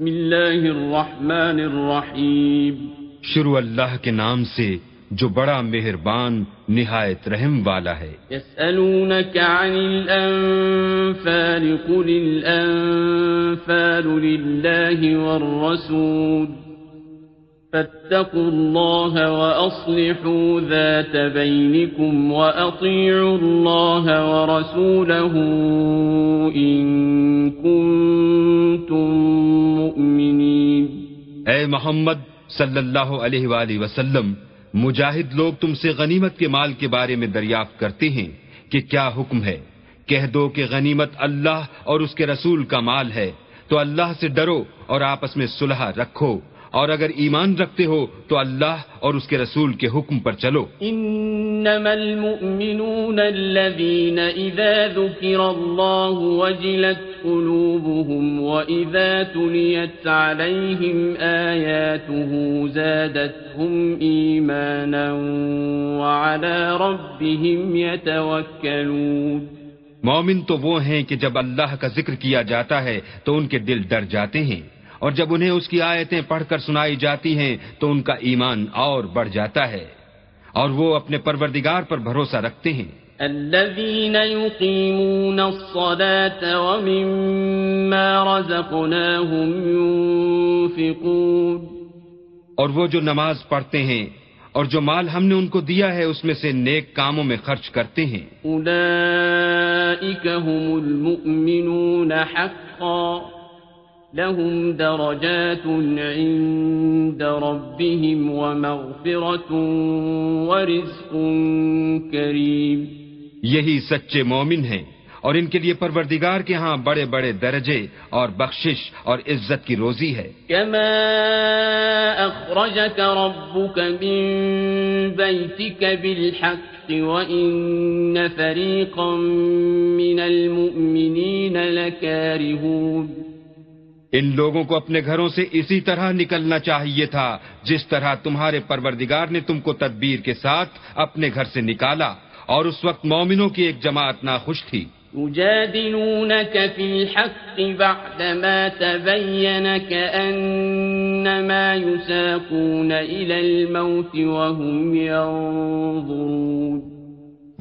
بسم الله الرحمن الرحيم شروع اللہ کے نام سے جو بڑا مہربان نہایت رحم والا ہے۔ يسألونك عن الأنفال قل الأنفال لله والرسول۔ فاتقوا الله وأصلحوا ذات بينكم وأطيعوا الله ورسوله إن كنتم مؤمنين. اے محمد صلی اللہ علیہ وآلہ وسلم، مجاہد لوگ تم سے غنیمت کے مال کے بارے میں دریافت کرتے ہیں کہ کیا حکم ہے؟ کہہ دو کہ غنیمت اللہ اور اس کے رسول کا مال ہے، تو اللہ سے ڈرو اور آپس میں صلح رکھو۔ اور اگر ایمان رکھتے ہو تو اللہ اور اس کے رسول کے حکم پر چلو۔ إنما المؤمنون الذين إذا ذكر الله وجلت قلوبهم وإذا تليت عليهم آياته زادتهم إيمانا وعلى ربهم يتوكلون مومن تو وہ ہیں کہ جب اللہ کا ذکر کیا جاتا ہے تو ان کے دل ڈر جاتے ہیں۔ اور جب انہیں اس کی آیتیں پڑھ کر سنائی جاتی ہیں تو ان کا ایمان اور بڑھ جاتا ہے اور وہ اپنے پروردگار پر بھروسہ رکھتے ہیں۔ الذين يقيمون الصلاة ومما رزقناهم ينفقون. اور وہ جو نماز پڑھتے ہیں اور جو مال ہم نے ان کو دیا ہے اس میں سے نیک کاموں میں خرچ کرتے ہیں۔ أولئك هم المؤمنون حقا۔ لهم درجات عند ربهم ومغفرة ورزق كريم. یہی سچے مومن ہیں اور ان کے لیے پروردگار کے ہاں بڑے بڑے درجے اور بخشش اور عزت کی روزی ہے۔ كما أخرجك ربك من بيتك بالحق وإن فريقا من المؤمنين لكارهون. ان لوگوں کو اپنے گھروں سے اسی طرح نکلنا چاہیے تھا، جس طرح تمہارے پروردگار نے تم کو تدبیر کے ساتھ اپنے گھر سے نکالا، اور اس وقت مومنوں کی ایک جماعت ناخوش تھی۔ يجادلونك في الحق بعدما تبين كأنما يساقون إلى الموت وهم ينظرون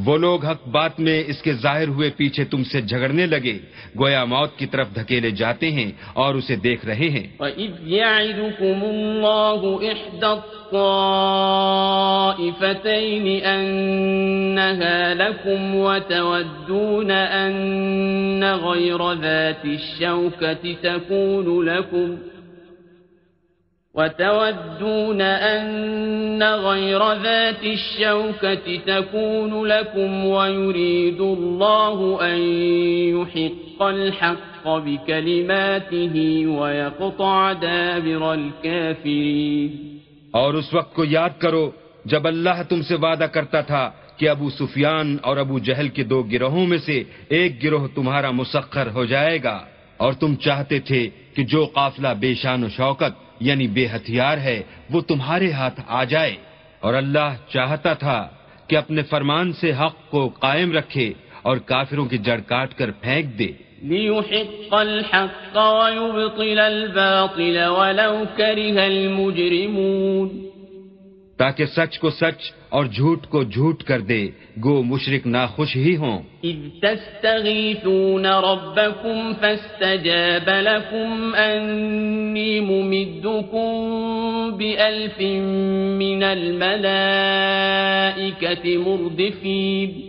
وہ لوگ حق بات میں اس کے ظاہر ہوئے پیچھے تم سے جھگڑنے لگے۔ گویا موت کی طرف دھکیلے جاتے ہیں اور اسے دیکھ رہے ہیں۔ وَإِذْ يَعِدُكُمُ اللَّهُ إِحْدَى الطَّائِفَتَيْنِ أَنَّهَا لَكُمْ وَتَوَدُّونَ أَنَّ غَيْرَ ذَاتِ الشَّوْكَةِ تَكُونُ لَكُمْ وتودون أن غير ذات الشوكة تكون لكم ويريد الله أن يحق الحق بكلماته ويقطع دابر الكافرين. اور اس وقت کو یاد کرو، جب اللہ تم سے وعدہ کرتا تھا کہ ابو سفیان اور ابو جہل کے دو گروہوں میں سے ایک گروہ تمہارا مسخر ہو جائے گا، اور تم چاہتے تھے کہ جو قافلہ بے شان و شوکت یعنی بے ہتھیار ہے، وہ تمہارے ہاتھ آ جائے۔ اور اللہ چاہتا تھا کہ اپنے فرمان سے حق کو قائم رکھے اور کافروں کی جڑ کاٹ کر پھینک دے۔ ليحق الحق ويبطل الباطل ولو كره المجرمون تاکہ سچ کو سچ اور جھوٹ کو جھوٹ کر دے۔ گو مشرک ناخوش ہی ہوں۔ إذ تستغيثون ربكم فاستجاب لكم أني ممدكم بألف من الملائكة مردفين۔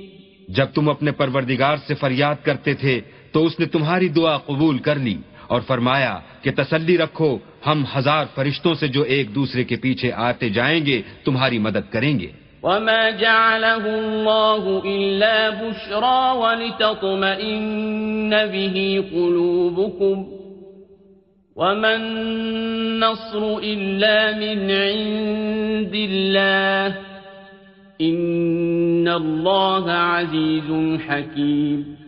جب تم اپنے پروردگار سے فریاد کرتے تھے تو اس نے تمہاری دعا قبول کر لی اور فرمایا کہ تسلی رکھو ہم ہزار فرشتوں سے جو ایک دوسرے کے پیچھے آتے جائیں گے، تمہاری مدد کریں گے۔ وما جعله الله إلا بشرى ولتطمئن به قلوبكم وما النصر إلا من عند الله إن الله عزيز حكيم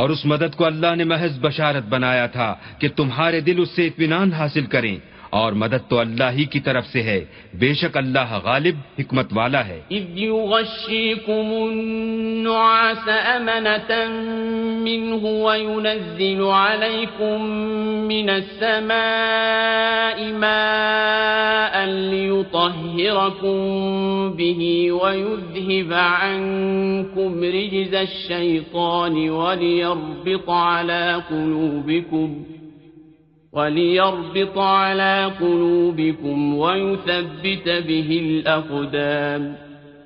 اور اس مدد کو اللہ نے محض بشارت بنایا تھا کہ تمہارے دل اس سے اطمینان حاصل کریں۔ اور مدد تو اللہ ہی کی طرف سے ہے۔ بے شک اللہ غالب، حکمت والا ہے۔ اذ يغشيكم النعاس امنة منه وينزل عليكم من السماء ماء ليطهركم به ويذهب عنكم رجز الشيطان وليربط على قلوبكم وليربط على قلوبكم ويثبت به الأقدام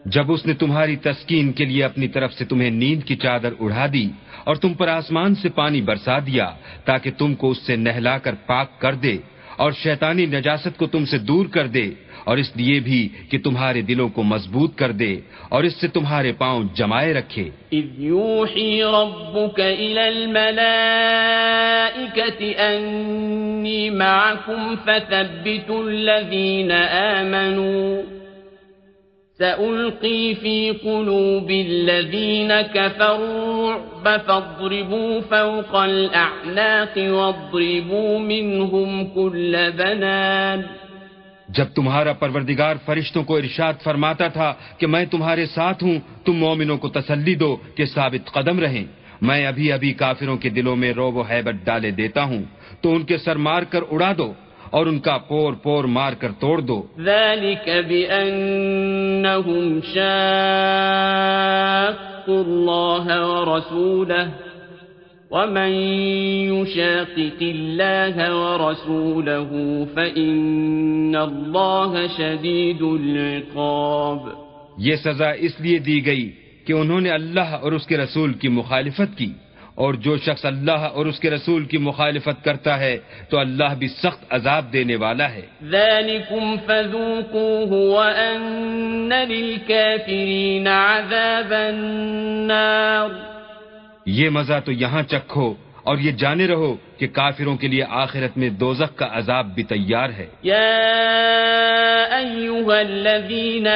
جب اس نے تمہاری تسکین کے لیے اپنی طرف سے تمہیں نیند کی چادر اڑا دی اور تم پر آسمان سے پانی برسا دیا تاکہ تم کو اس سے نہلا کر پاک کر دے اور شیطانی نجاست کو تم سے دور کر دے اور اس لیے بھی کہ تمہارے دلوں کو مضبوط کر دے اور اس سے تمہارے پاؤں جمائے رکھے۔ اذ يوحي ربك الى الملائكة اني معكم فثبتوا الذين آمنوا۔ سألقي في قلوب الذين كفروا الرعب فاضربوا فوق الأعناق واضربوا منهم كل بنان۔ جب تمہارا پروردگار فرشتوں کو ارشاد فرماتا تھا کہ میں تمہارے ساتھ ہوں، تم مومنوں کو تسلی دو کہ ثابت قدم رہیں۔ میں ابھی ابھی کافروں کے دلوں میں روب و حیبت ڈالے دیتا ہوں۔ تو ان کے سر مار کر اڑا دو اور ان کا پور پور مار کر توڑ دو۔ ذلك بأنهم شاقوا الله ورسوله۔ ومن يشاقق الله ورسوله فإن الله شديد العقاب یہ سزا اس لیے دی گئی کہ انہوں نے اللہ اور اس کے رسول کی مخالفت کی اور جو شخص اللہ اور اس کے رسول کی مخالفت کرتا ہے تو اللہ بھی سخت عذاب دینے والا ہے۔ ذلكم فذوقوه وأن للكافرين عذاب النار۔ یہ مزہ تو یہاں چکھو اور یہ جانے رہو کہ کافروں کے لیے آخرت میں دوزخ کا عذاب بھی تیار ہے۔ يا أيها الذين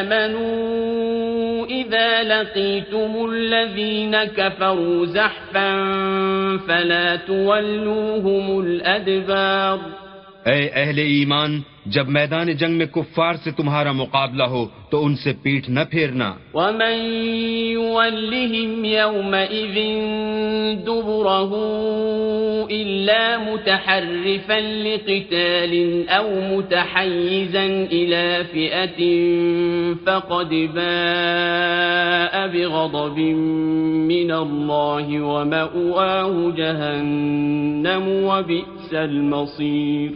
آمنوا إذا لقيتم الذين كفروا زحفا فلا تولوهم الأدبار اے اہل ایمان جب میدان جنگ میں کفار سے تمہارا مقابلہ ہو تو ان سے پیٹھ نہ پھیرنا۔ ومن يولهم يومئذ دبره إلا متحرفا لقتال أو متحيزا إلى فئة فقد باء بغضب من الله ومأواه جهنم وبئس المصير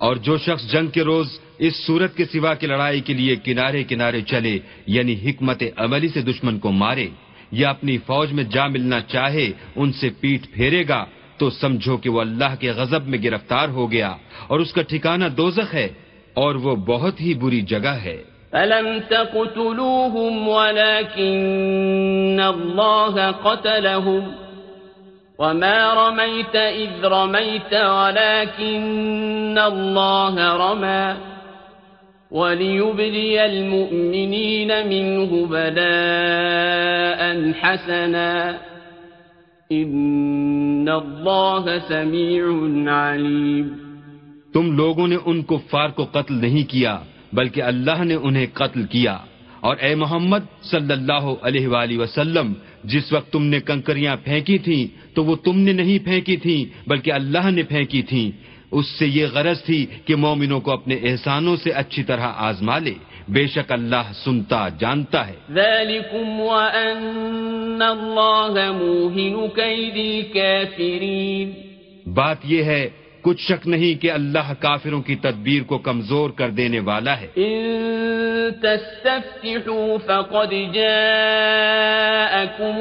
اور جو شخص جنگ کے روز اس صورت کے سوا کی لڑائی کے لیے کنارے کنارے چلے یعنی حکمت عملی سے دشمن کو مارے یا اپنی فوج میں جا ملنا چاہے، ان سے پیٹ پھیرے گا، تو سمجھو کہ وہ اللہ کے غضب میں گرفتار ہو گیا اور اس کا ٹھکانہ دوزخ ہے اور وہ بہت ہی بری جگہ ہے۔ فلم تقتلوهم ولكن الله قتلهم وما رميت إذ رميت ولكن الله رمى وليبلي المؤمنين منه بلاء حسنا إن الله سميع عليم تم لوگوں نے ان کفار کو قتل نہیں کیا، بلکہ اللہ نے انہیں قتل کیا۔ اور اے محمد صلی اللہ علیہ وآلہ وسلم جس وقت تم نے کنکریاں پھینکی تھیں تو وہ تم نے نہیں پھینکی تھیں بلکہ اللہ نے پھینکی تھیں۔ اس سے یہ غرض تھی کہ مومنوں کو اپنے احسانوں سے اچھی طرح آزما لے۔ بے شک اللہ سنتا جانتا ہے۔ وأن الله موهن كيد الكافرين۔ بات یہ ہے کچھ شک نہیں کہ اللہ کافروں کی تدبیر کو کمزور کر دینے والا ہے۔ إن تستفتحوا فقد جاءكم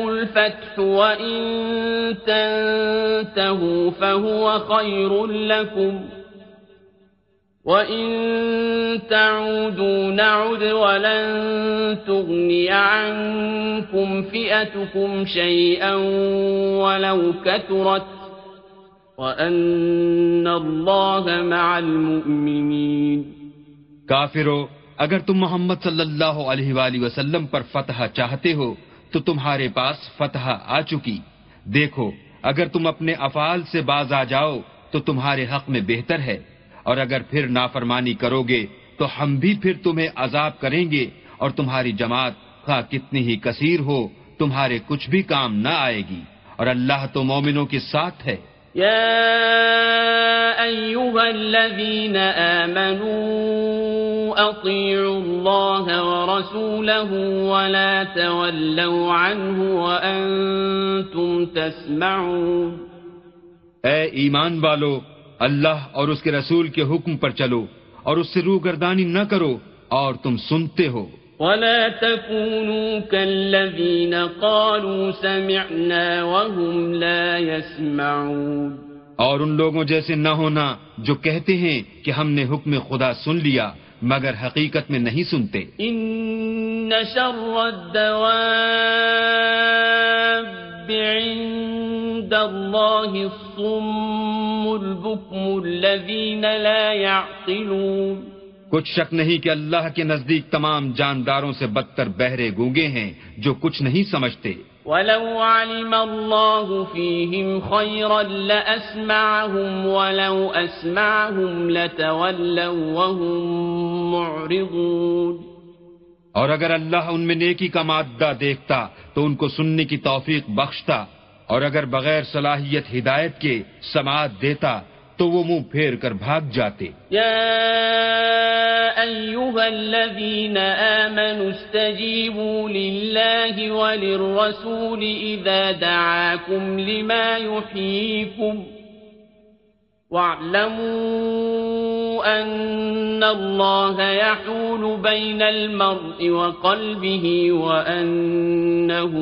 الفتح وإن تنتهوا فهو خير لكم وإن تعودوا نعد ولن تغني عنكم فئتكم شيئا ولو كثرت وأن الله مع المؤمنين۔ کافرو، اگر تم محمد صلی اللہ علیہ وآلہ وسلم پر فتح چاہتے ہو، تو تمہارے پاس فتح آ چکی۔ دیکھو، اگر تم اپنے افعال سے باز آ جاؤ، تو تمہارے حق میں بہتر ہے۔ اور اگر پھر نافرمانی کرو گے تو ہم بھی پھر تمہیں عذاب کریں گے۔ اور تمہاری جماعت خواہ کتنی ہی کثیر ہو، تمہارے کچھ بھی کام نہ آئے گی۔ اور اللہ تو مومنوں کے ساتھ ہے۔ يا أيها الذين آمنوا أطيعوا الله ورسوله ولا تولوا عنه وأنتم تسمعون اے ایمان والو، اللہ اور اس کے رسول کے حکم پر چلو اور اس سے روگردانی نہ کرو اور تم سنتے ہو۔ ولا تكونوا كالذين قالوا سمعنا وهم لا يسمعون اور ان لوگوں جیسے نہ ہونا جو کہتے ہیں کہ ہم نے حکم خدا سن لیا مگر حقیقت میں نہیں سنتے۔ إن شر الدواب عند الله الصم البكم الذين لا يعقلون کچھ شک نہیں کہ اللہ کے نزدیک تمام جانداروں سے بدتر بہرے گونگے ہیں جو کچھ نہیں سمجھتے۔ ولو علم الله فيهم خيرا لأسمعهم ولو أسمعهم لتولوا وهم معرضون۔ اور اگر اللہ ان میں نیکی کا مادہ دیکھتا تو ان کو سننے کی توفیق بخشتا اور اگر بغیر صلاحیت ہدایت کے سماعت دیتا تو وہ منہ پھیر کر بھاگ جاتے۔ يا أيها الذين آمنوا استجيبوا لله وللرسول إذا دعاكم لما يحييكم واعلموا أن الله يحول بين المرء وقلبه وأنه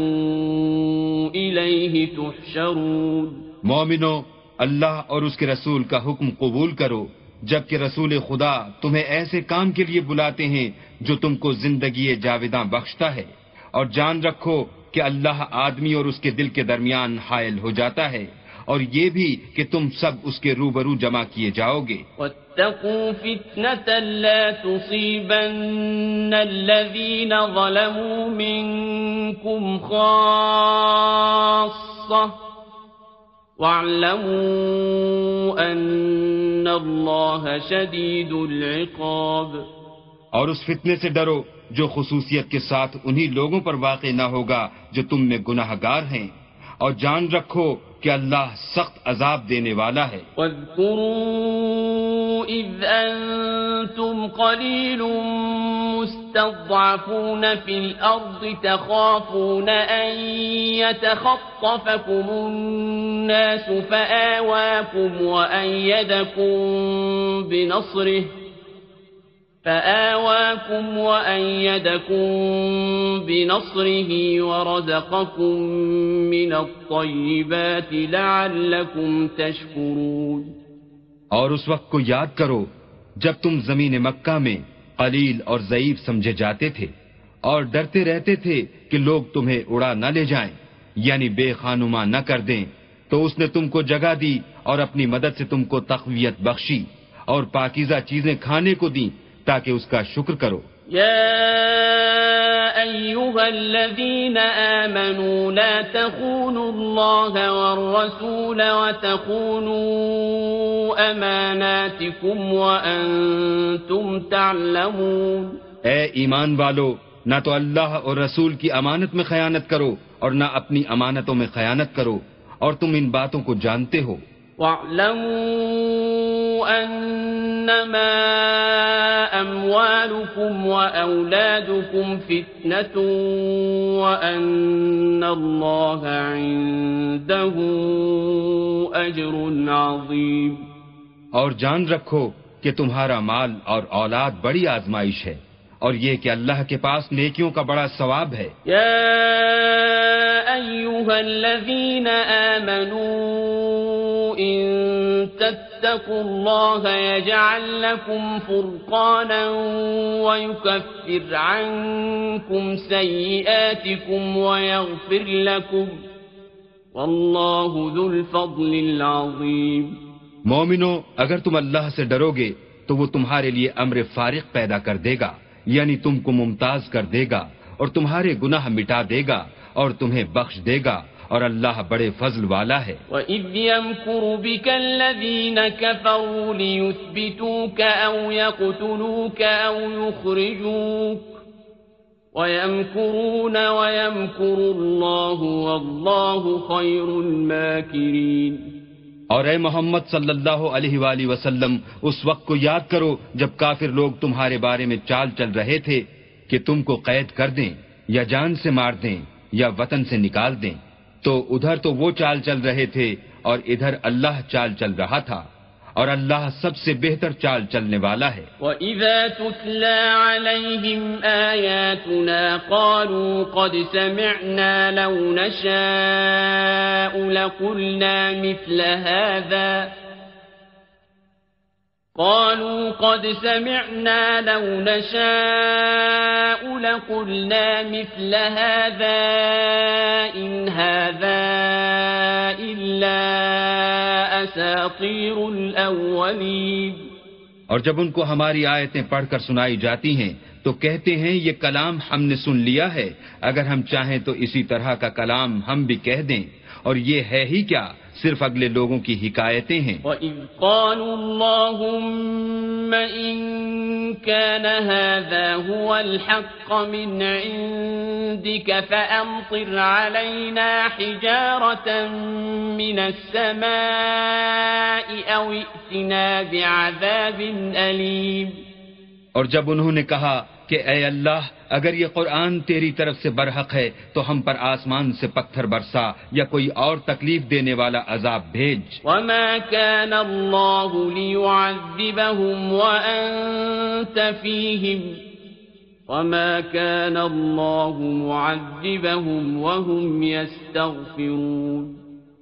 إليه تحشرون۔ مومنو اللہ اور اس کے رسول کا حکم قبول کرو، جبکہ رسول خدا تمہیں ایسے کام کے لیے بلاتے ہیں جو تم کو زندگی جاویداں بخشتا ہے۔ اور جان رکھو کہ اللہ آدمی اور اس کے دل کے درمیان حائل ہو جاتا ہے، اور یہ بھی کہ تم سب اس کے روبرو جمع کیے جاؤ گے۔ واتقوا فتنة لا تصيبن الذين ظلموا منكم خاصة واعلموا ان اللہ شدید العقاب۔ اور اس فتنے سے ڈرو جو خصوصیت کے ساتھ انہی لوگوں پر واقع نہ ہوگا جو تم میں گناہ گار ہیں۔ اور جان رکھو کہ اللہ سخت عذاب دینے والا ہے۔ واذكروا إذ أنتم قليل مستضعفون في الأرض تخافون أن يتخطفكم الناس فآواكم وأيدكم بنصره فآواكم وأيدكم بنصره ورزقكم من الطيبات لعلكم تشكرون. اور اس وقت کو یاد کرو، جب تم زمین مکہ میں قلیل اور ضعیف سمجھے جاتے تھے اور ڈرتے رہتے تھے کہ لوگ تمہیں اڑا نہ لے جائیں یعنی بے خانما نہ کر دیں، تو اس نے تم کو جگہ دی اور اپنی مدد سے تم کو تقویت بخشی اور پاکیزہ چیزیں کھانے کو دیں۔ تاکہ اس کا شکر کرو۔ يا أيها الذين آمنوا لا تخونوا الله والرسول وتخونوا أماناتكم وأنتم تعلمون۔ اے ایمان والو نہ تو اللہ اور رسول کی امانت میں خیانت کرو اور نہ اپنی امانتوں میں خیانت کرو اور تم ان باتوں کو جانتے ہو۔ واعلموا أنما أموالكم وأولادكم فتنة وأن الله عنده أجر عظيم. اور جان رکھو کہ تمہارا مال اور اولاد بڑی آزمائش ہے اور یہ کہ اللہ کے پاس نیکیوں کا بڑا ثواب ہے۔ يا أيها الذين آمنوا إن تتقوا الله يجعل لكم فرقانا ويكفر عنكم سيئاتكم ويغفر لكم والله ذو الفضل العظيم مومنو، اگر تم اللہ سے ڈرو گے تو وہ تمہارے لیے امر فارق پیدا کر دے گا یعنی تم کو ممتاز کر دے گا اور تمہارے گناہ مٹا دے گا اور تمہیں بخش دے گا۔ اور اللہ بڑے فضل والا ہے۔ وَإِذْ يَمْكُرُ بِكَ الَّذِينَ كَفَرُوا لِيُثْبِتُوكَ أَوْ يَقْتُلُوكَ أَوْ يُخْرِجُوكَ وَيَمْكُرُونَ وَيَمْكُرُ اللَّهُ وَاللَّهُ خَيْرُ الْمَاكِرِينَ۔ اور اے محمد صلی اللہ علیہ وآلہ وسلم اس وقت کو یاد کرو جب کافر لوگ تمہارے بارے میں چال چل رہے تھے کہ تم کو قید کر دیں یا جان سے مار دیں یا وطن سے نکال دیں۔ تو ادھر تو وہ چال چل رہے تھے اور ادھر اللہ چال چل رہا تھا اور اللہ سب سے بہتر چال چلنے والا ہے۔ وَإِذَا تُتْلَى عَلَيْهِمْ آيَاتُنَا قَالُوا قَدْ سَمِعْنَا لَوْ نَشَاءُ لَقُلْنَا مِثْلَ هَذَا قالوا قد سمعنا لو نشاء لقلنا مثل هذا إن هذا إلا أساطير الأولين. اور جب ان کو ہماری آیتیں پڑھ کر سنائی جاتی ہیں، تو کہتے ہیں، یہ کلام ہم نے سن لیا ہے۔ اگر ہم چاہیں تو اسی طرح کا کلام ہم بھی کہہ دیں۔ اور یہ ہے ہی کیا؟ صرف اگلے لوگوں کی حکایتیں ہیں۔ وَإِذْ قَالُوا اللَّهُمَّ إِن كَانَ هَذَا هُوَ الْحَقَّ مِنْ عِندِكَ فَأَمْطِرْ عَلَيْنَا حِجَارَةً مِنَ السَّمَاءِ أَوْ ائْتِنَا بِعَذَابٍ أَلِيمٍ۔ اور جب انہوں نے کہا کہ اے اللہ اگر یہ قرآن تیری طرف سے برحق ہے تو ہم پر آسمان سے پتھر برسا یا کوئی اور تکلیف دینے والا عذاب بھیج۔ وما كان الله ليعذبهم وأنت فيهم وما كان الله معذبهم وهم يستغفرون۔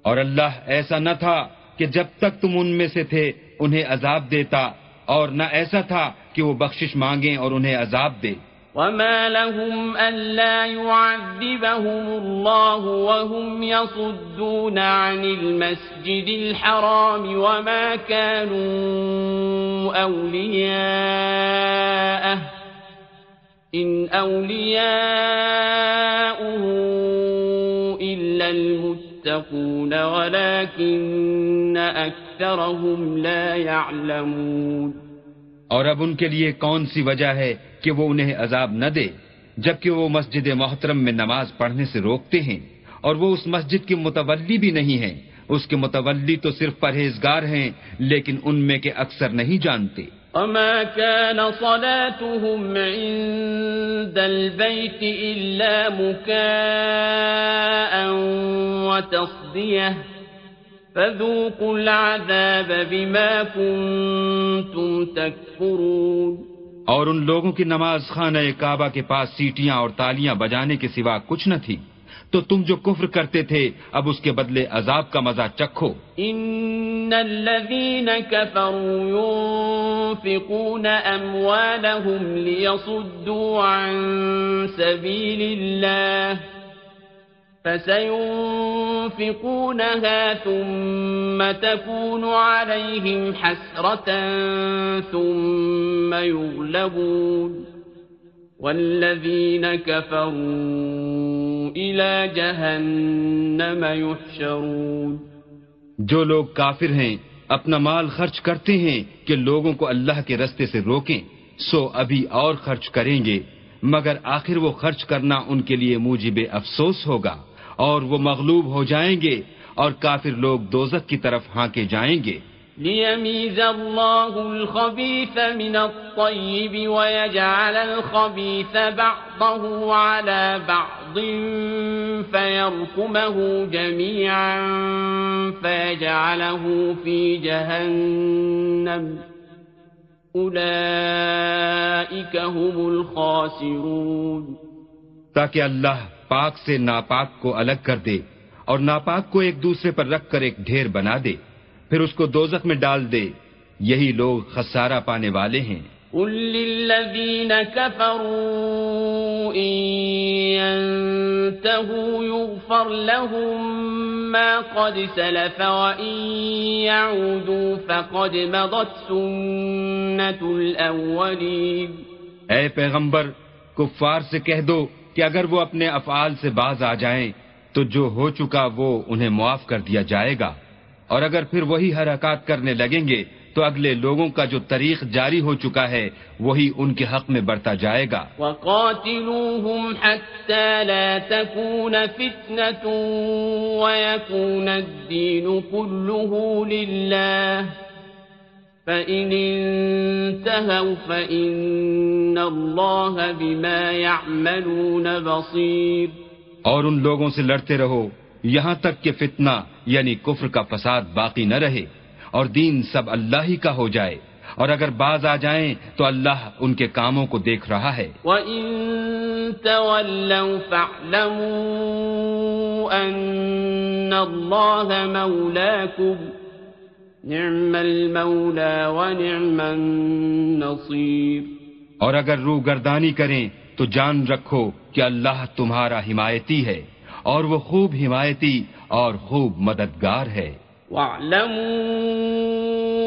اور اللہ ایسا نہ تھا کہ جب تک تم ان میں سے تھے انہیں عذاب دیتا اور نہ ایسا تھا کہ وہ بخشش مانگیں اور انہیں عذاب دے۔ وما لهم ألا يعذبهم الله وهم يصدون عن المسجد الحرام وما كانوا أولياءه إن أولياؤه إلا المتقون ولكن أكثرهم لا يعلمون اور اب ان کے لیے کون سی وجہ ہے کہ وہ انہیں عذاب نہ دے؟ جبکہ وہ مسجد محترم میں نماز پڑھنے سے روکتے ہیں، اور وہ اس مسجد کے متولی بھی نہیں ہیں۔ اس کے متولی تو صرف پرہیزگار ہیں، لیکن ان میں کے اکثر نہیں جانتے۔ وما كان صلاتهم عند البيت إلا مكاء وتصديه فذوقوا العذاب بما كنتم تكفرون اور ان لوگوں کی نماز خانہ کعبہ کے پاس سیٹیاں اور تالیاں بجانے کے سوا کچھ نہ تھی۔ تو تم جو کفر کرتے تھے اب اس کے بدلے عذاب کا مزہ چکھو۔ ان الذين كفروا ينفقون اموالهم ليصدوا عن سبيل الله فسينفقونها ثم تكون عليهم حسرة ثم يغلبون. والذين كفروا إلى جهنم يحشرون. جو لوگ کافر ہیں، اپنا مال خرچ کرتے ہیں کہ لوگوں کو اللہ کے رستے سے روکیں، سو ابھی اور خرچ کریں گے، مگر آخر وہ خرچ کرنا ان کے لیے موجب افسوس ہوگا۔ اور وہ مغلوب ہو جائیں گے اور کافر لوگ دوزک کی طرف ہانکے جائیں گے۔ ليميز الله الخبيث من الطيب ويجعل الخبيث بعضه على بعض فيركمه جميعا فيجعله في جهنم أولئك هم الخاسرون تاکہ اللہ پاک سے ناپاک کو الگ کر دے اور ناپاک کو ایک دوسرے پر رکھ کر ایک ڈھیر بنا دے۔ پھر اس کو دوزخ میں ڈال دے۔ یہی لوگ خسارہ پانے والے ہیں۔ قل للذین كفروا ان ينتهوا يغفر لهم ما قد سلف وان يعودوا فقد مضت سنة الاولین اے پیغمبر کفار سے کہہ دو کہ اگر وہ اپنے افعال سے باز آ جائیں، تو جو ہو چکا وہ انہیں معاف کر دیا جائے گا۔ اور اگر پھر وہی حرکات کرنے لگیں گے، تو اگلے لوگوں کا جو طریق جاری ہو چکا ہے، وہی ان کے حق میں بڑھتا جائے گا۔ وقاتلوهم حتى لا تكون فتنة ويكون الدين كله لله فإن انتهوا فإن الله بما يعملون بصير اور ان لوگوں سے لڑتے رہو یہاں تک کہ فتنہ یعنی کفر کا فساد باقی نہ رہے اور دین سب اللہ ہی کا ہو جائے۔ اور اگر باز آ جائیں تو اللہ ان کے کاموں کو دیکھ رہا ہے۔ وَإِن تَوَلَّوْا فَاعْلَمُوا أَنَّ اللَّهَ مَوْلَاكُمْ نِعْمَ الْمَوْلَى وَنِعْمَ النَّصِيرُ. اور اگر روح گردانی کریں تو جان رکھو کہ اللہ تمہارا حمایتی ہے اور وہ خوب حمایتی اور خوب مددگار ہے۔ واعلموا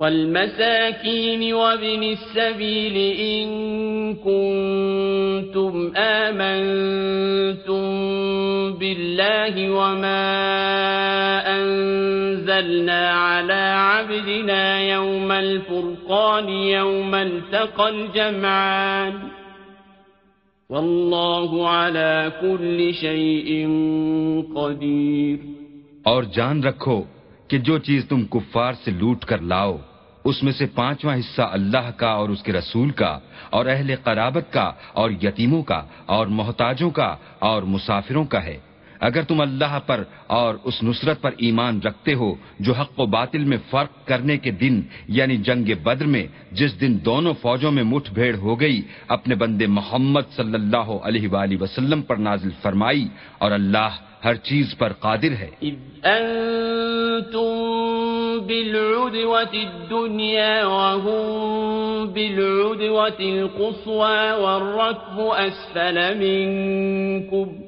والمساكين وابن السبيل إن كنتم آمنتم بالله وما أنزلنا على عبدنا يوم الفرقان يوم التقى الجمعان والله على كل شيء قدير اور جان رکھو کہ جو چیز تم کفار سے لوٹ کر لاؤ، اس میں سے پانچواں حصہ اللہ کا اور اس کے رسول کا، اور اہل قرابت کا، اور یتیموں کا، اور محتاجوں کا، اور مسافروں کا ہے۔ اگر تم اللہ پر اور اس نصرت پر ایمان رکھتے ہو جو حق و باطل میں فرق کرنے کے دن یعنی جنگ بدر میں، جس دن دونوں فوجوں میں مٹھ بھیڑ ہو گئی، اپنے بندے محمد صلی اللہ علیہ وآلہ وسلم پر نازل فرمائی اور اللہ ہر چیز پر قادر ہے۔ بالعدوة الدنيا وهم بالعدوة القصوى والركب اسفل منكم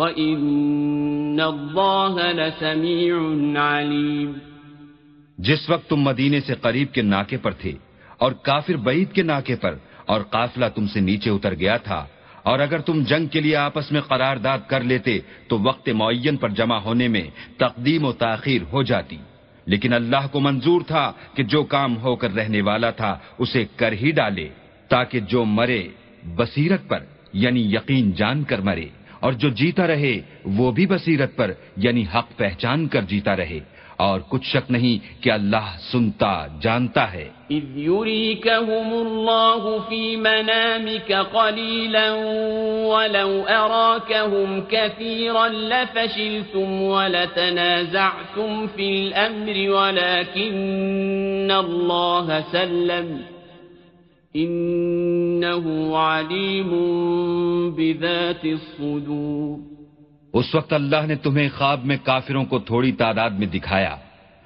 وَإِنَّ اللَّهَ لَسَمِيعٌ عَلِيمٌ جس وقت تم مدینے سے قریب کے ناکے پر تھے اور کافر بعید کے ناکے پر اور قافلہ تم سے نیچے اتر گیا تھا، اور اگر تم جنگ کے لیے آپس میں قرارداد کر لیتے تو وقت معین پر جمع ہونے میں تقدیم و تاخیر ہو جاتی۔ لیکن اللہ کو منظور تھا کہ جو کام ہو کر رہنے والا تھا اسے کر ہی ڈالے تاکہ جو مرے بصیرت پر یعنی یقین جان کر مرے۔ اور جو جیتا رہے، وہ بھی بصیرت پر یعنی حق پہچان کر جیتا رہے۔ اور کچھ شک نہیں کہ اللہ سنتا، جانتا ہے۔ اذ يريكهم الله في منامك قليلا ولو اراكهم كثيرا لفشلتم ولتنازعتم في الامر ولكن الله سلم۔ انہو علیم بذات الصدور. اس وقت اللہ نے تمہیں خواب میں کافروں کو تھوڑی تعداد میں دکھایا،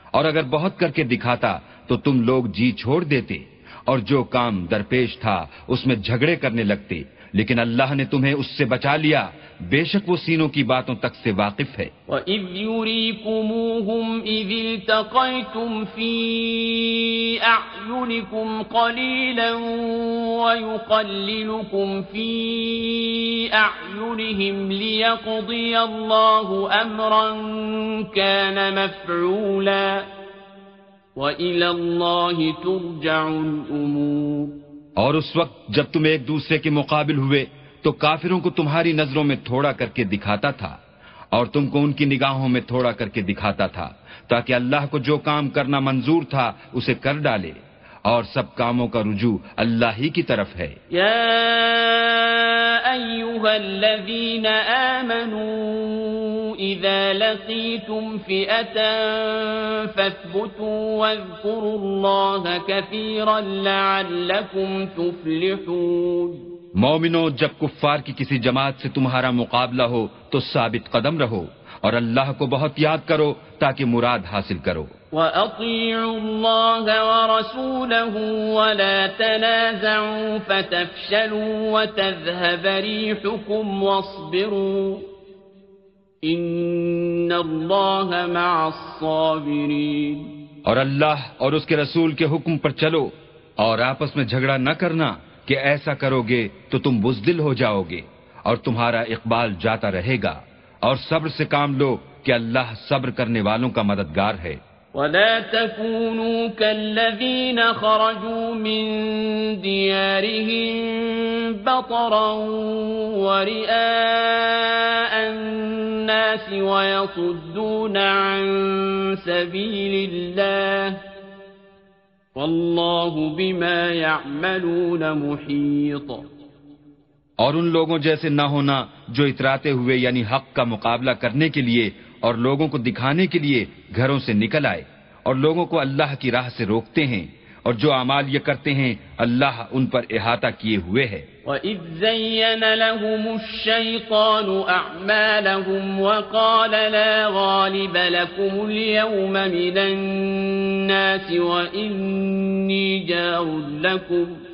اور اگر بہت کر کے دکھاتا تو تم لوگ جی چھوڑ دیتے، اور جو کام درپیش تھا اس میں جھگڑے کرنے لگتے لیکن اللہ نے تمہیں اس سے بچا لیا۔ بے شک وہ سینوں کی باتوں تک سے واقف ہے۔ وَإِذْ يُرِيكُمُوهُمْ إِذِ الْتَقَيْتُمْ فِي أَعْيُنِكُمْ قَلِيلًا وَيُقَلِّلُكُمْ فِي أَعْيُنِهِمْ لِيَقْضِيَ اللَّهُ أَمْرًا كَانَ مَفْعُولًا وَإِلَى اللَّهِ تُرْجَعُ الْأُمُورِ۔ اور اس وقت جب تم ایک دوسرے کے مقابل ہوئے، تو کافروں کو تمہاری نظروں میں تھوڑا کر کے دکھاتا تھا اور تم کو ان کی نگاہوں میں تھوڑا کر کے دکھاتا تھا تاکہ اللہ کو جو کام کرنا منظور تھا، اسے کر ڈالے۔ اور سب کاموں کا رجوع اللہ ہی کی طرف ہے۔ یا أيها الذين آمنوا إذا لقيتم فئة فاثبتوا واذكروا الله كثيرا لعلكم تفلحون۔ مومنو جب کفار کی کسی جماعت سے تمہارا مقابلہ ہو تو ثابت قدم رہو اور اللہ کو بہت یاد کرو تاکہ مراد حاصل کرو۔ وَأَطِيعُوا اللَّهَ وَرَسُولَهُ وَلَا تَنَازَعُوا فَتَفْشَلُوا وَتَذْهَبَ رِيحُكُمْ وَاصْبِرُوا إِنَّ اللَّهَ مَعَ الصَّابِرِينَ اور اللہ اور اس کے رسول کے حکم پر چلو اور آپس میں جھگڑا نہ کرنا کہ ایسا کرو گے تو تم بزدل ہو جاؤ گے اور تمہارا اقبال جاتا رہے گا اور صبر سے کام لو کہ اللہ صبر کرنے والوں کا مددگار ہے۔ ولا تكونوا كالذين خرجوا من ديارهم بطرا ورئاء الناس ويصدون عن سبيل الله والله بما يعملون محيط اور ان لوگوں جیسے نہ ہونا جو اتراتے ہوئے یعنی حق کا مقابلہ کرنے کے لیے اور لوگوں کو دکھانے کے لیے گھروں سے نکل آئے اور لوگوں کو اللہ کی راہ سے روکتے ہیں اور جو اعمال یہ کرتے ہیں، اللہ ان پر احاطہ کیے ہوئے ہے۔ وَإِذْ زَيَّنَ لَهُمُ الشَّيْطَانُ أَعْمَالَهُمْ وَقَالَ لَا غَالِبَ لَكُمُ الْيَوْمَ مِنَ النَّاسِ وَإِنِّي جَارٌ لَكُمْ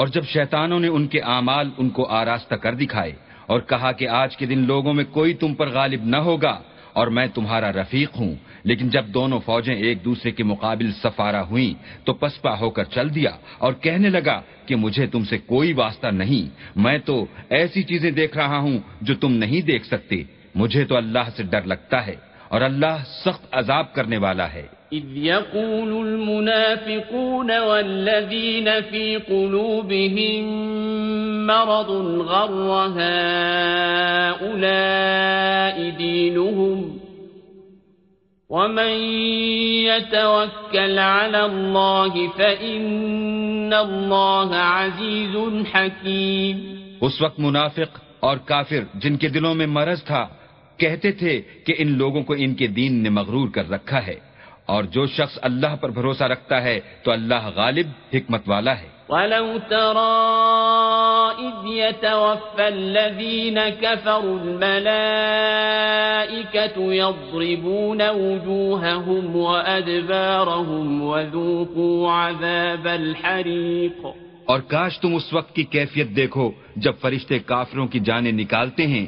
اور جب شیطانوں نے ان کے اعمال ان کو آراستہ کر دکھائے اور کہا کہ آج کے دن لوگوں میں کوئی تم پر غالب نہ ہوگا اور میں تمہارا رفیق ہوں، لیکن جب دونوں فوجیں ایک دوسرے کے مقابل سفارہ ہوئیں تو پسپا ہو کر چل دیا اور کہنے لگا کہ مجھے تم سے کوئی واسطہ نہیں، میں تو ایسی چیزیں دیکھ رہا ہوں جو تم نہیں دیکھ سکتے۔ مجھے تو اللہ سے ڈر لگتا ہے اور اللہ سخت عذاب کرنے والا ہے۔ إذ يقول المنافقون والذين في قلوبهم مرض غر هؤلاء دينهم ومن يتوكل على الله فإن الله عزيز حكيم اس وقت منافق اور کافر جن کے دلوں میں مرض تھا، کہتے تھے کہ ان لوگوں کو ان کے دین نے مغرور کر رکھا ہے۔ اور جو شخص اللہ پر بھروسہ رکھتا ہے تو اللہ غالب حکمت والا ہے۔ وَلَوْ تَرَى إِذْ يَتَوَفَّى الَّذِينَ كَفَرُوا الْمَلَائِكَةُ يَضْرِبُونَ وُجُوهَهُمْ وَأَدْبَارَهُمْ وَذُوقُوا عَذَابَ الْحَرِيقِ۔ اور کاش تم اس وقت کی کیفیت دیکھو جب فرشتے کافروں کی جانیں نکالتے ہیں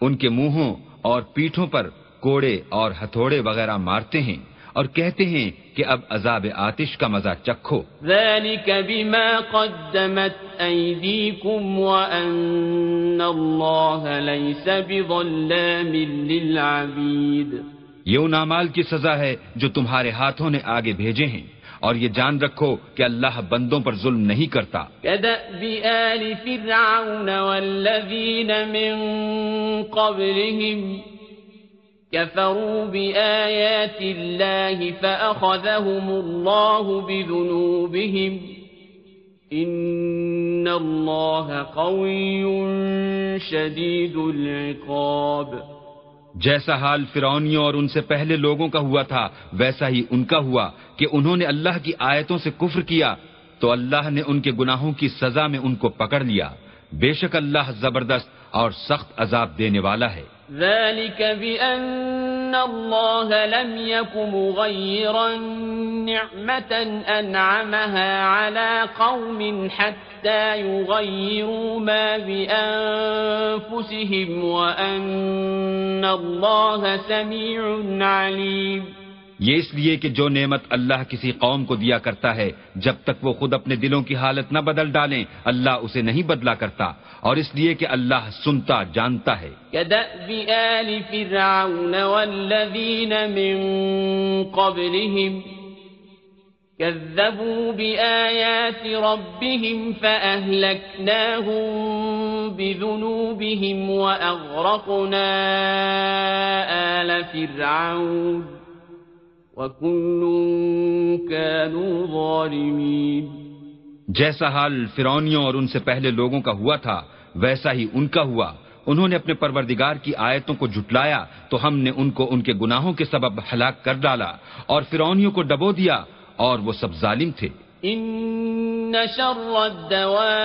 ان کے منہوں اور پیٹھوں پر کوڑے اور ہتھوڑے وغیرہ مارتے ہیں۔ اور کہتے ہیں کہ اب عذاب آتش کا مزہ چکھو۔ ذلك بما قدمت ایدیکم وان اللہ لیس بظلام للعبید یہ ان عمال کی سزا ہے جو تمہارے ہاتھوں نے آگے بھیجے ہیں۔ اور یہ جان رکھو کہ اللہ بندوں پر ظلم نہیں کرتا۔ آل فرعون والذین من قبلهم كفروا بآيات الله فأخذهم الله بذنوبهم إن الله قوي شديد العقاب جیسا حال فرونیوں اور ان سے پہلے لوگوں کا ہوا تھا، ویسا ہی ان کا ہوا کہ انہوں نے اللہ کی آیتوں سے کفر کیا تو اللہ نے ان کے گناہوں کی سزا میں ان کو پکڑ لیا۔ بے شک اللہ زبردست اور سخت عذاب دینے والا ہے۔ ذلك بأن الله لم يك مغيرا نعمة أنعمها على قوم حتى يغيروا ما بأنفسهم وأن الله سميع عليم یہ اس لیے کہ جو نعمت اللہ کسی قوم کو دیا کرتا ہے، جب تک وہ خود اپنے دلوں کی حالت نہ بدل ڈالیں، اللہ اسے نہیں بدلا کرتا۔ اور اس لیے کہ اللہ سنتا، جانتا ہے۔ آل فرعون من قبلهم كذبوا بآيات ربهم فأهلكناهم بذنوبهم وأغرقنا آل فرعون۔ وكل كانوا ظالمين۔ جیسا حال فرونیوں اور ان سے پہلے لوگوں کا ہوا تھا ویسا ہی ان کا ہوا۔ انہوں نے اپنے پروردگار کی آیتوں کو جھٹلایا تو ہم نے ان کو ان کے گناہوں کے سبب ہلاک کر ڈالا اور فرونیوں کو ڈبو دیا اور وہ سب ظالم تھے۔ إن شر الدواب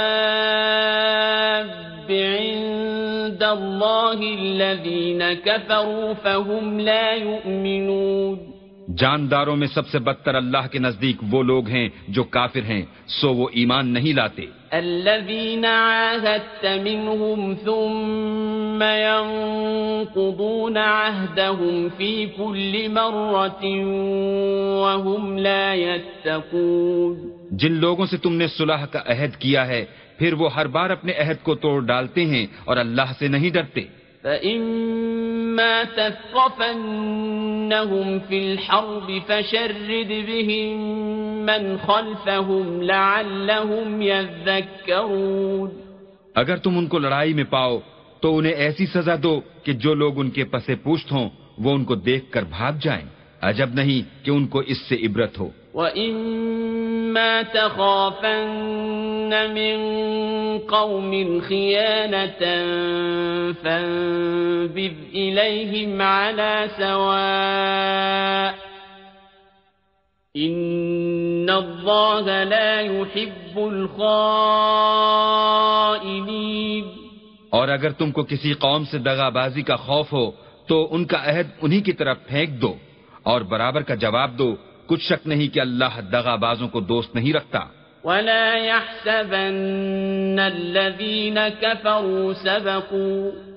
عند الله الذين كفروا فهم لا يؤمنون۔ جانداروں میں سب سے بدتر اللہ کے نزدیک وہ لوگ ہیں جو کافر ہیں سو وہ ایمان نہیں لاتے۔ الذين عاهدت منهم ثم ينقضون عهدهم في كل مرة وهم لا يتقون۔ جن لوگوں سے تم نے صلح کا عہد کیا ہے پھر وہ ہر بار اپنے عہد کو توڑ ڈالتے ہیں اور اللہ سے نہیں ڈرتے۔ فإما تثقفنهم في الحرب فشرد بهم من خلفهم لعلهم يذكرون اگر تم ان کو لڑائی میں پاؤ تو انہیں ایسی سزا دو کہ جو لوگ ان کے پسے پوشت ہوں وہ ان کو دیکھ کر بھاگ جائیں۔ عجب نہیں کہ ان کو اس سے عبرت ہو۔ وَإِمَّا تَخَافَنَّ مِن قَوْمٍ خِيَانَةً فَانبِذْ إِلَيْهِمْ عَلَى سَوَاءٍ إِنَّ اللَّهَ لَا يُحِبُّ الْخَائِنِينَ اور اگر تم کو کسی قوم سے دغا بازی کا خوف ہو، تو ان کا عہد انہی کی طرف پھینک دو اور برابر کا جواب دو کچھ شک نہیں کہ اللہ دغا بازوں کو دوست نہیں رکھتا۔ ولا يحسبن الذين كفروا سبقوا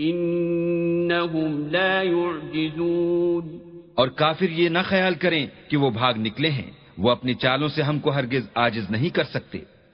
إنهم لا يعجزون۔ اور کافر یہ نہ خیال کریں کہ وہ بھاگ نکلے ہیں۔ وہ اپنی چالوں سے ہم کو ہرگز عاجز نہیں کر سکتے۔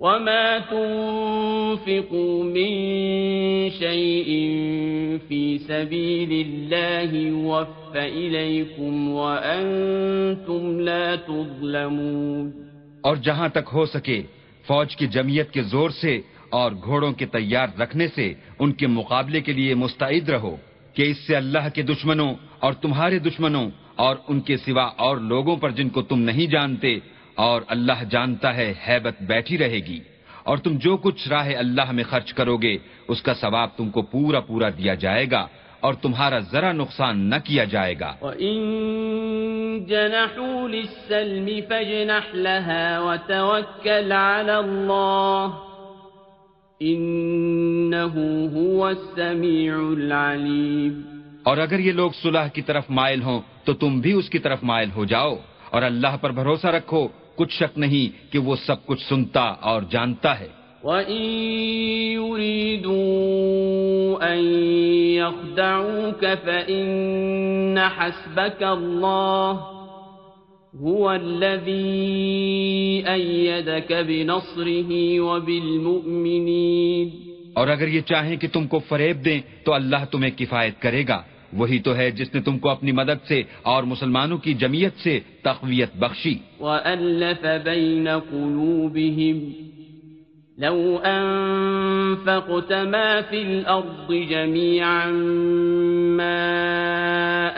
وما تنفقوا من شيء في سبيل الله يوفى إليكم وأنتم لا تظلمون اور جہاں تک ہو سکے، فوج کی جمعیت کے زور سے اور گھوڑوں کے تیار رکھنے سے ان کے مقابلے کے لیے مستعد رہو کہ اس سے اللہ کے دشمنوں اور تمہارے دشمنوں اور ان کے سوا اور لوگوں پر جن کو تم نہیں جانتے اور اللہ جانتا ہے حیبت بیٹھی رہے گی اور تم جو کچھ راہ اللہ میں خرچ کرو گے اس کا ثواب تم کو پورا پورا دیا جائے گا اور تمہارا ذرا نقصان نہ کیا جائے گا۔ وَإِن جَنَحُوا لِلسَّلْمِ فَاجْنَحْ لَهَا وَتَوَكَّلْ عَلَى اللَّهِ إِنَّهُ هُوَ السَّمِيعُ الْعَلِيمُ۔ اور اگر یہ لوگ صلح کی طرف مائل ہوں تو تم بھی اس کی طرف مائل ہو جاؤ اور اللہ پر بھروسہ رکھو۔ کچھ شک نہیں کہ وہ سب کچھ سنتا اور جانتا ہے۔ وَإِن يُرِيدُوا أَن يَخْدَعُوكَ فَإِنَّ حَسْبَكَ اللَّهُ هُوَ الَّذِي أَيَّدَكَ بِنَصْرِهِ وَبِالْمُؤْمِنِينَ۔ اور اگر یہ چاہیں کہ تم کو فریب دیں تو اللہ تمہیں کفایت کرے گا۔ وہی تو ہے جس نے تم کو اپنی مدد سے اور مسلمانوں کی جمعیت سے تقویت بخشی۔ وَأَلَّفَ بَيْنَ قُلُوبِهِمْ، لَوْ أَنفَقْتَ مَا فِي الْأَرْضِ جَمِيعًا مَا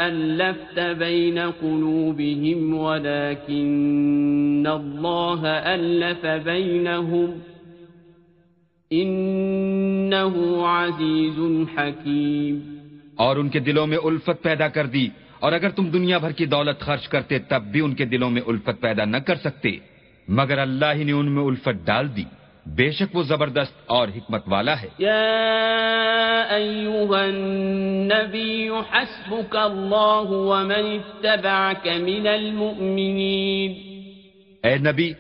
أَلَّفْتَ بَيْنَ قُلُوبِهِمْ، وَلَكِنَّ اللَّهَ أَلَّفَ بَيْنَهُمْ۔ إِنَّهُ عَزِيزٌ حَكِيمٌ۔ اور ان کے دلوں میں الفت پیدا کر دی۔ اور اگر تم دنیا بھر کی دولت خرچ کرتے تب بھی ان کے دلوں میں الفت پیدا نہ کر سکتے۔ مگر اللہ ہی نے ان میں الفت ڈال دی۔ بے شک وہ زبردست اور حکمت والا ہے۔ يا أيها النبي حسبك الله ومن اتبعك من المؤمنين اے نبی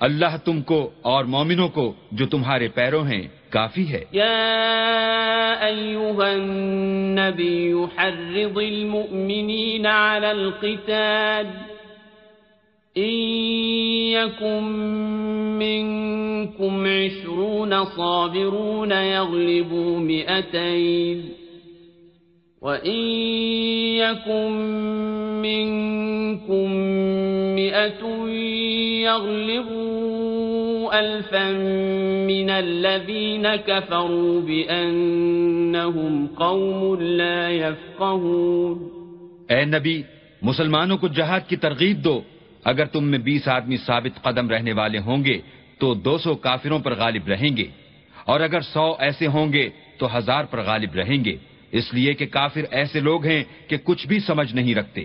اللہ تم کو اور مومنوں کو جو تمہارے پیروں ہیں کافی ہے۔ يا أيها النبي حرض المؤمنين على القتال۔ إن يكن منكم عشرون صابرون يغلبوا مئتين وإن يكن منكم مئة يغلبوا ألفا من الذين كفروا بأنهم قوم لا يفقهون اے نبی، مسلمانوں کو جہاد کی ترغیب دو۔ اگر تم میں بیس آدمی ثابت قدم رہنے والے ہوں گے، تو دو سو کافروں پر غالب رہیں گے۔ اور اگر سو ایسے ہوں گے، تو ہزار پر غالب رہیں گے۔ اس لیے کہ کافر ایسے لوگ ہیں کہ کچھ بھی سمجھ نہیں رکھتے۔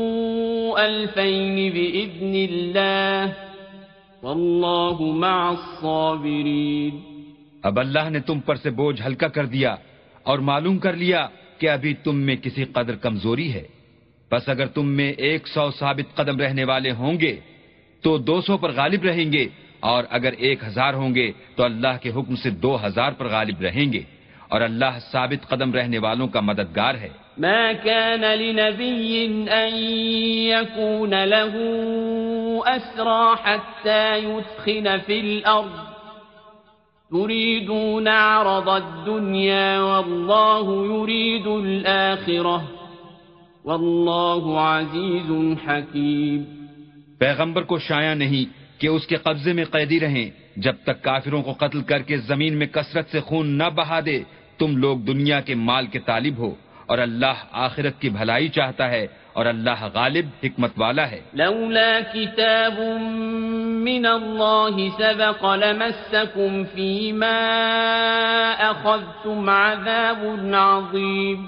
ألفين بإذن الله. والله مع الصابرين. اب اللہ نے تم پر سے بوجھ ہلکا کر دیا اور معلوم کر لیا کہ ابھی تم میں کسی قدر کمزوری ہے۔ بس اگر تم میں ایک سو ثابت قدم رہنے والے ہوں گے، تو دو سو پر غالب رہیں گے اور اگر ایک ہزار ہوں گے، تو اللہ کے حکم سے دو ہزار پر غالب رہیں گے۔ اور اللہ ثابت قدم رہنے والوں کا مددگار ہے۔ ما كان لنبي أن يكون له أسرى حتى يثخن في الأرض تريدون عرض الدنيا والله يريد الآخرة والله عزيز حكيم۔ پیغمبر کو شایع نہیں کہ اس کے قبضے میں قیدی رہیں جب تک کافروں کو قتل کر کے زمین میں کثرت سے خون نہ بہا دے تم لوگ دنیا کے مال کے طالب ہو اور اللہ آخرت کی بھلائی چاہتا ہے اور اللہ غالب حکمت والا ہے۔ لولا كتاب من الله سبق لمسكم فيما أخذتم عذاب عظيم۔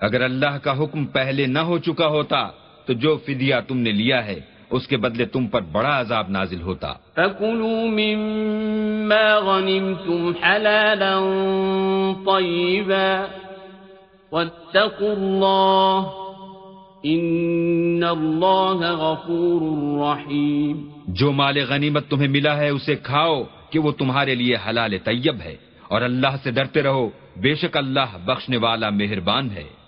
اگر اللہ کا حکم پہلے نہ ہو چکا ہوتا تو جو فدیہ تم نے لیا ہے۔ اس کے بدلے تم پر بڑا عذاب نازل ہوتا۔ فكلوا مما غنمتم حلالا طيبا واتقوا الله إن الله غفور رحيم۔ جو مال غنیمت تمہیں ملا ہے اسے کھاؤ کہ وہ تمہارے لیے حلال طیب ہے اور اللہ سے ڈرتے رہو بے شک اللہ بخشنے والا مہربان ہے۔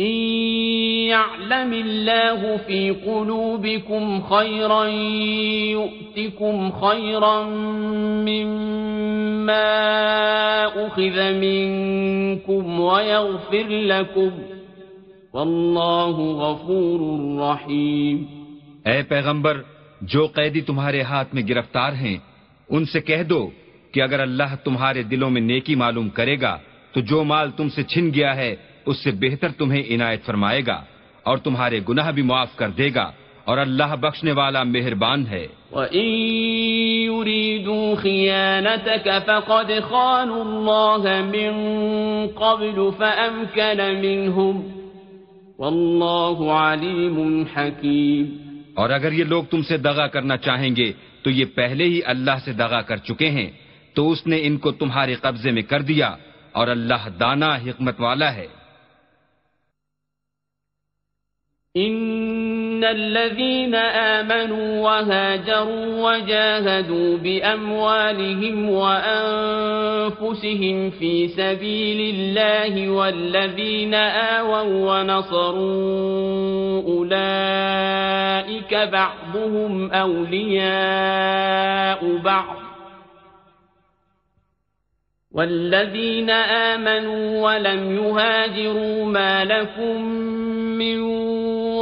إن يعلم الله في قلوبكم خيرا يؤتكم خيرا مما أخذ منكم ويغفر لكم والله غفور رحيم اے پیغمبر، جو قیدی تمہارے ہاتھ میں گرفتار ہیں، ان سے کہہ دو کہ اگر اللہ تمہارے دلوں میں نیکی معلوم کرے گا، تو جو مال تم سے چھن گیا ہے اس سے بہتر تمہیں عنایت فرمائے گا اور تمہارے گناہ بھی معاف کر دے گا اور اللہ بخشنے والا مہربان ہے۔ وَإِن يُرِيدُوا خِيَانَتَكَ فَقَدْ خَانُوا اللَّهَ مِن قَبْلُ فَأَمْكَنَ مِنْهُمْ وَاللَّهُ عَلِيمٌ حَكِيمٌ۔ اور اگر یہ لوگ تم سے دغا کرنا چاہیں گے تو یہ پہلے ہی اللہ سے دغا کر چکے ہیں تو اس نے ان کو تمہارے قبضے میں کر دیا اور اللہ دانا حکمت والا ہے۔ إن من الذين آمنوا وهاجروا وجاهدوا بأموالهم وأنفسهم في سبيل الله والذين آووا ونصروا أولئك بعضهم أولياء بعض والذين آمنوا ولم يهاجروا ما لكم من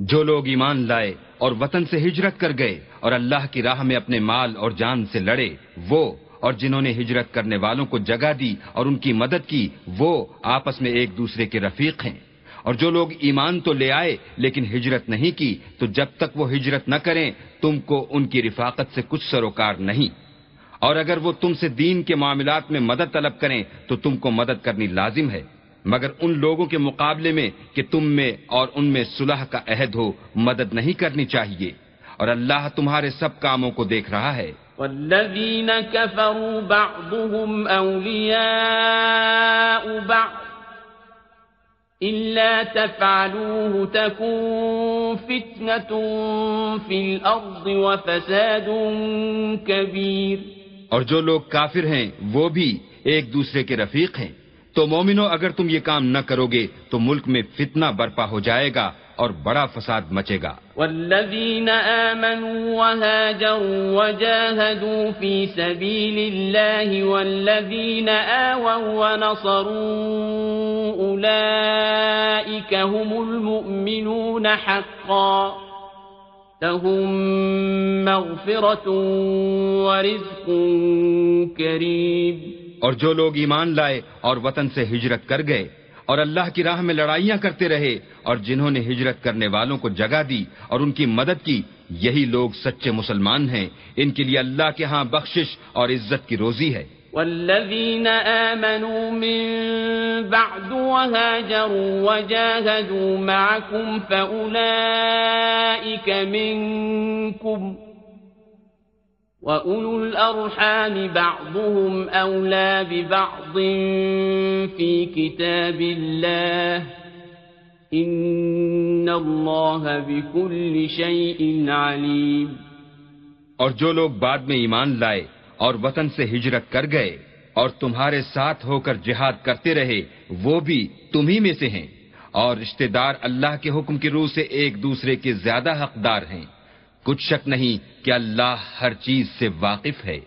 جو لوگ ایمان لائے اور وطن سے ہجرت کر گئے اور اللہ کی راہ میں اپنے مال اور جان سے لڑے، وہ اور جنہوں نے ہجرت کرنے والوں کو جگہ دی اور ان کی مدد کی، وہ آپس میں ایک دوسرے کے رفیق ہیں۔ اور جو لوگ ایمان تو لے آئے لیکن ہجرت نہیں کی، تو جب تک وہ ہجرت نہ کریں، تم کو ان کی رفاقت سے کچھ سروکار نہیں۔ اور اگر وہ تم سے دین کے معاملات میں مدد طلب کریں، تو تم کو مدد کرنی لازم ہے۔ مگر ان لوگوں کے مقابلے میں کہ تم میں اور ان میں صلح کا عہد ہو مدد نہیں کرنی چاہیے۔ اور اللہ تمہارے سب کاموں کو دیکھ رہا ہے۔ والذین كفروا بعضهم اولیاء بعض إلا تفعلوه تكون فتنة في الأرض وفساد كبير اور جو لوگ کافر ہیں وہ بھی ایک دوسرے کے رفیق ہیں۔ تو مومنو، اگر تم یہ کام نہ کرو گے تو ملک میں فتنہ برپا ہو جائے گا اور بڑا فساد مچے گا۔ والذین آمنوا وهاجروا وجاهدوا في سبيل الله والذين آووا ونصروا أولئك هم المؤمنون حقا۔ لهم مغفرة ورزق كريم اور جو لوگ ایمان لائے اور وطن سے ہجرت کر گئے اور اللہ کی راہ میں لڑائیاں کرتے رہے اور جنہوں نے ہجرت کرنے والوں کو جگہ دی اور ان کی مدد کی، یہی لوگ سچے مسلمان ہیں۔ ان کے لیے اللہ کے ہاں بخشش اور عزت کی روزی ہے۔ والذین آمنوا من بعد وهاجروا وجاهدوا معكم فأولئك منكم وَأُولُو الْأَرْحَامِ بَعْضُهُمْ أَوْلَى بِبَعْضٍ فِي كِتَابِ اللَّهِ إِنَّ اللَّهَ بِكُلِّ شَيْءٍ عَلِيمٌ اور جو لوگ بعد میں ایمان لائے اور وطن سے ہجرت کر گئے اور تمہارے ساتھ ہو کر جہاد کرتے رہے، وہ بھی تمہیں میں سے ہیں۔ اور رشتہ دار اللہ کے حکم کی روح سے ایک دوسرے کے زیادہ حقدار ہیں۔ کچھ شک نہیں کہ اللہ ہر چیز سے واقف ہے۔